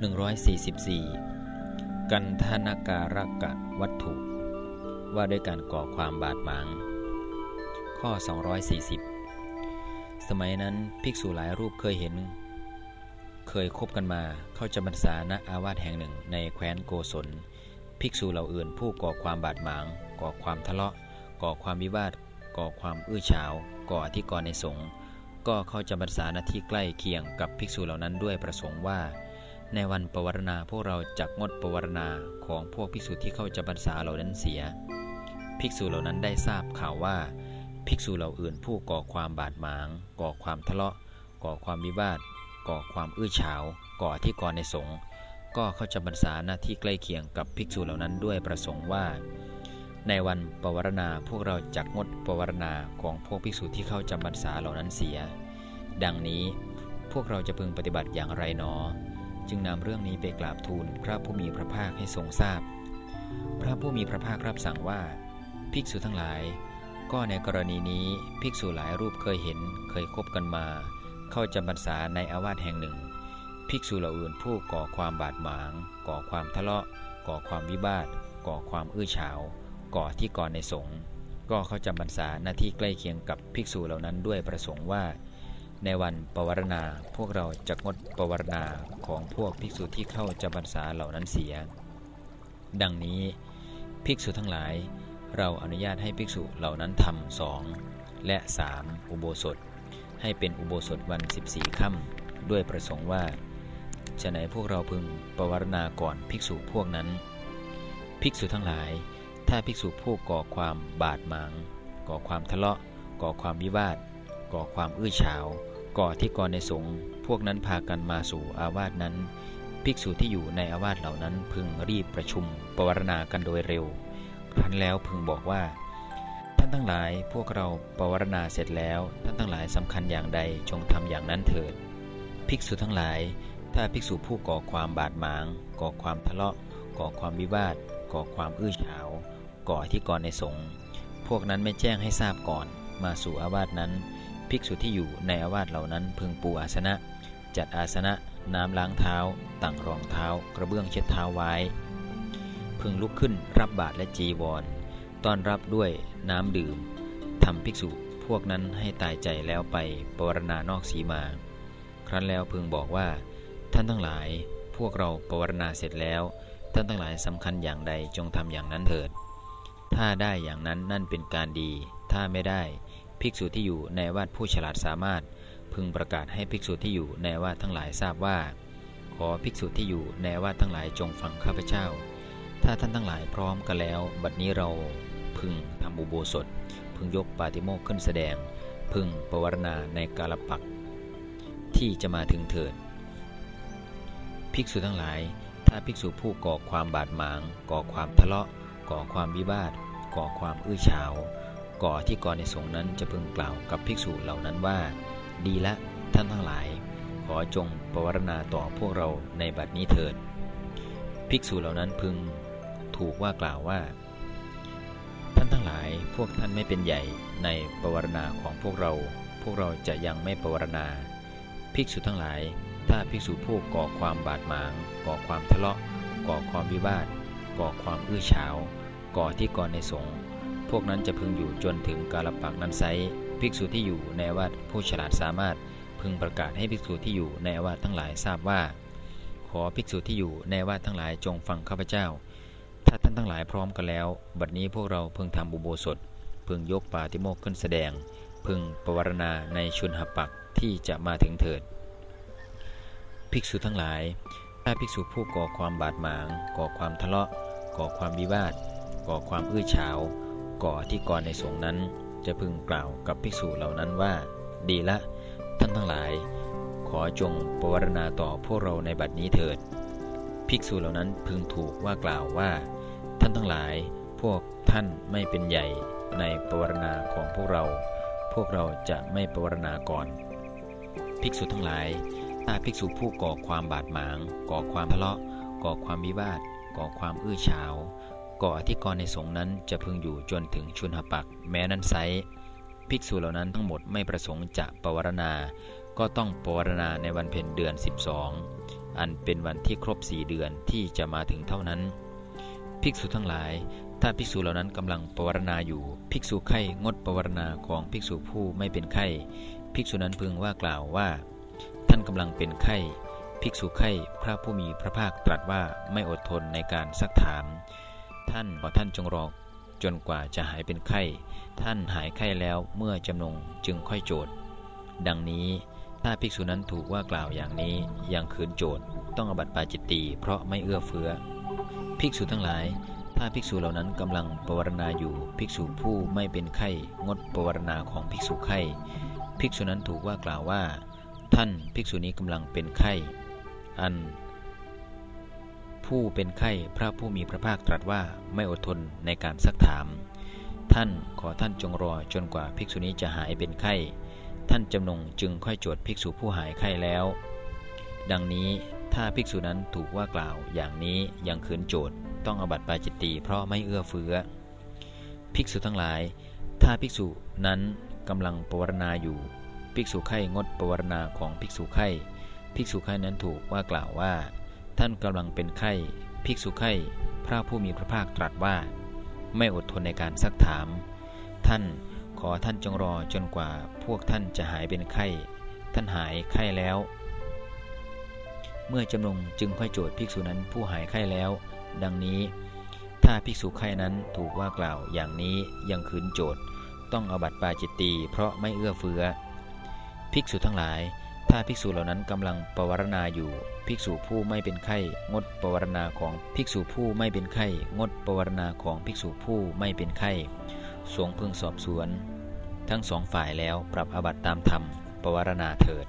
144 กันธนการกะวัตถุ ว่าด้วยการก่อความบาดหมาง ข้อ 240 สมัยนั้นภิกษุหลายรูปเคยเห็น เคยคบกันมาเข้าจำพรรษาณอาวาสแห่งหนึ่งในแคว้นโกศล ภิกษุเหล่าอื่นผู้ก่อความบาดหมาง ก่อความทะเลาะ ก่อความวิวาท ก่อความอื้อฉาว ก่ออธิกรณ์ในสงฆ์ก็เข้าจำพรรษาณที่ใกล้เคียงกับภิกษุเหล่านั้นด้วยประสงค์ว่า ในวันปวารณาพวกเราจักงดปวารณาของพวกภิกษุที่เข้าจำพรรษาเหล่านั้นเสีย ภิกษุเหล่านั้นได้ทราบข่าวว่า ภิกษุเหล่าอื่นผู้ก่อความบาดหมาง ก่อความทะเลาะ ก่อความวิวาท ก่อความอื้อฉาว ก่อที่กรในสงฆ์ก็เข้าจำพรรษาหน้าที่ใกล้เคียงกับภิกษุเหล่านั้นด้วยประสงค์ว่า ในวันปวารณาพวกเราจักงดปวารณาของพวกภิกษุที่เข้าจำพรรษาเหล่านั้นเสีย ดังนี้พวกเราจะพึงปฏิบัติอย่างไรหนอ จึงนำเรื่องนี้ไปกราบทูลพระผู้มีพระภาคให้ทรงทราบพพระผู้มีพระภาครับสั่งว่า ภิกษุทั้งหลาย ก็ในกรณีนี้ภิกษุหลายรูปเคยเห็นเคยคบกันมา เข้าจำพรรษาในอาวาสแห่งหนึ่ง ภิกษุเหล่าอื่นผู้ก่อความบาดหมาง ก่อความทะเลาะ ก่อความวิบาท ก่อความอื้อฉาว ก่อที่ก่อนในสงฆ์ก็เข้าจำพรรษาหน้าที่ใกล้เคียงกับภิกษุเหล่านั้นด้วยประสงค์ว่า ในวันปวารณาพวกเราจะงดปวารณาของพวกภิกษุที่เข้าจำพรรษาเหล่านั้นเสีย ดังนี้ภิกษุทั้งหลาย เราอนุญาตให้ภิกษุเหล่านั้นทำสองและสามอุโบสถ ให้เป็นอุโบสถวัน 14ค่ำด้วยประสงค์ว่าจะไหนพวกเราพึงปวารณาก่อนภิกษุพวกนั้น ภิกษุทั้งหลาย ถ้าภิกษุผู้ก่อความบาดหมาง ก่อความทะเลาะ ก่อความวิวาท ก่อความอื้อฉาว ก่อที่ก่อในสงฆ์พวกนั้นพากันมาสู่อาวาสนั้น ภิกษุที่อยู่ในอาวาสเหล่านั้นพึงรีบประชุมปวารณากันโดยเร็วครั้นแล้วพึงบอกว่า ท่านทั้งหลายพวกเราปวารณาเสร็จแล้ว ท่านทั้งหลายสำคัญอย่างใดจงทำอย่างนั้นเถิด ภิกษุทั้งหลาย ถ้าภิกษุผู้ก่อความบาดหมาง ก่อความทะเลาะ ก่อความวิวาท ก่อความอื้อฉาว ก่อที่ก่อในสงฆ์พวกนั้นไม่แจ้งให้ทราบก่อน มาสู่อาวาสนั้น ภิกษุที่อยู่ในอาวาสเหล่านั้นพึงปูอาสนะ จัดอาสนะน้ำล้างเท้าตั้งรองเท้า กระเบื้องเช็ดเท้าไว้ พึงลุกขึ้นรับบาตรและจีวร ต้อนรับด้วยน้ำดื่มทำภิกษุพวกนั้นให้ตายใจแล้วไปปวารณานอกสีมา ครั้นแล้วพึงบอกว่า ท่านทั้งหลายพวกเราปวารณาเสร็จแล้ว ท่านทั้งหลายสำคัญอย่างใดจงทำอย่างนั้นเถิด ถ้าได้อย่างนั้นนั่นเป็นการดี ถ้าไม่ได้ ภิกษุที่อยู่ในวาดผู้ฉลาดสามารถ พึงประกาศให้ภิกษุที่อยู่ในวาดทั้งหลายทราบว่า ขอภิกษุที่อยู่ในวาดทั้งหลายจงฟังข้าพเจ้า ถ้าท่านทั้งหลายพร้อมกันแล้ว บัดนี้เราพึงทำอุโบสถ พึงยกปาติโมกข์ขึ้นแสดง พึงปวารณาในกาลปักที่จะมาถึงเถิด ภิกษุทั้งหลาย ถ้าภิกษุผู้ก่อความบาดหมาง ก่อความทะเลาะ ก่อความวิวาท ก่อความอื้อฉาว ก่อที่ก่อในสงฆ์นั้นจะพึงกล่าวกับภิกษุเหล่านั้นว่า ดีละท่านทั้งหลาย ขอจงปวารณาต่อพวกเราในบัดนี้เถิด ภิกษุเหล่านั้นพึงถูกว่ากล่าวว่า ท่านทั้งหลายพวกท่านไม่เป็นใหญ่ในปวารณาของพวกเรา พวกเราจะยังไม่ปวารณา ภิกษุทั้งหลาย ถ้าภิกษุผู้ก่อความบาดหมาง ก่อความทะเลาะ ก่อความวิวาท ก่อความอื้อฉาว ก่อที่ก่อในสงฆ์ พวกนั้นจะพึงอยู่จนถึงกาลปักนั้นไซภิกษุที่อยู่ในวัดผู้ฉลาดสามารถพึงประกาศให้ภิกษุที่อยู่ในวาสทั้งหลายทราบว่า ขอภิกษุที่อยู่ในวาสทั้งหลายจงฟังข้าพเจ้า ถ้าท่านทั้งหลายพร้อมกันแล้ว บัดนี้พวกเราพึงทำอุโบสถ พึงยกปาติโมกข์ขึ้นแสดง พึงปวารณาในชุนหปักที่จะมาถึงเถิด ภิกษุทั้งหลาย ถ้าภิกษุผู้ก่อความบาดหมาง ก่อความทะเลาะ ก่อความวิวาท ก่อความอื้อฉาว ก่อที่ก่อนในสงฆ์นั้น จะพึงกล่าวกับภิกษุเหล่านั้นว่า ดีละ ท่านทั้งหลาย ขอจงปวารณาต่อพวกเราในบัดนี้เถิด ภิกษุเหล่านั้นพึงถูกว่ากล่าวว่า ท่านทั้งหลาย พวกท่านไม่เป็นใหญ่ในปวารณาของพวกเรา พวกเราจะไม่ปวารณาก่อน ภิกษุทั้งหลายถ้าภิกษุผู้ก่อความบาดหมาง ก่อความทะเลาะ ก่อความวิวาท ก่อความอื้อฉาว ก่ออธิกรณ์ในสงฆ์นั้นจะพึงอยู่จนถึงชุนหปัก แม้นั้นไซภิกษุเหล่านั้นทั้งหมดไม่ประสงค์จะปวารณา ก็ต้องปวารณาในวันเพ็ญเดือน 12 อันเป็นวันที่ครบสี่เดือนที่จะมาถึงเท่านั้น ภิกษุทั้งหลาย ถ้าภิกษุเหล่านั้นกำลังปวารณาอยู่ ภิกษุไข่งดปวารณาของภิกษุผู้ไม่เป็นไข้ ภิกษุนั้นพึงว่ากล่าวว่า ท่านกำลังเป็นไข้ ภิกษุไข้พระผู้มีพระภาคตรัสว่าไม่อดทนในการซักถาม ท่านขอท่านจงรอจนกว่าจะหายเป็นไข้ ท่านหายไข้แล้วเมื่อจำนงจึงค่อยโจทย์ ดังนี้ถ้าภิกษุนั้นถูกว่ากล่าวอย่างนี้ยังคืนโจทย์ต้องอบัติปาจิตตีเพราะไม่เอื้อเฟื้อ ภิกษุทั้งหลาย ถ้าภิกษุเหล่านั้นกำลังปวารณาอยู่ภิกษุผู้ไม่เป็นไข้งดปวารณาของภิกษุไข้ ภิกษุนั้นถูกว่ากล่าวว่า ท่านภิกษุนี้กำลังเป็นไข้ อัน ผู้เป็นไข้พระผู้มีพระภาคตรัสว่าไม่อดทนในการซักถาม ท่านขอท่านจงรอจนกว่าภิกษุนี้จะหายเป็นไข้ ท่านจำนงจึงค่อยโจทย์ภิกษุผู้หายไข้แล้ว ดังนี้ถ้าภิกษุนั้นถูกว่ากล่าวอย่างนี้ยังคืนโจทย์ต้องอบัติปาจิตตีเพราะไม่เอื้อเฟื้อ ภิกษุทั้งหลาย ถ้าภิกษุนั้นกำลังปวารณาอยู่ ภิกษุไข้งดปวารณาของภิกษุไข้ ภิกษุไข้นั้นถูกว่ากล่าวว่า ท่านกำลังเป็นไข้ ภิกษุไข้ พระผู้มีพระภาคตรัสว่า ไม่อดทนในการซักถาม ท่านขอท่านจงรอจนกว่าพวกท่านจะหายเป็นไข้ ท่านหายไข้แล้ว เมื่อจำนงจึงค่อยโจทย์ภิกษุนั้นผู้หายไข้แล้ว ดังนี้ ถ้าภิกษุไข้นั้นถูกว่ากล่าวอย่างนี้ยังคืนโจทย์ ต้องอบัติปาจิตตีเพราะไม่เอื้อเฟื้อ ภิกษุทั้งหลาย ถ้าภิกษุเหล่านั้นกำลังปวารณาอยู่ ภิกษุผู้ไม่เป็นไข้งดปวารณาของภิกษุผู้ไม่เป็นไข้งดปวารณาของภิกษุผู้ไม่เป็นไข้สงพึงสอบสวน ทั้งสองฝ่ายแล้วปรับอบัติตามธรรมปวารณาเถิด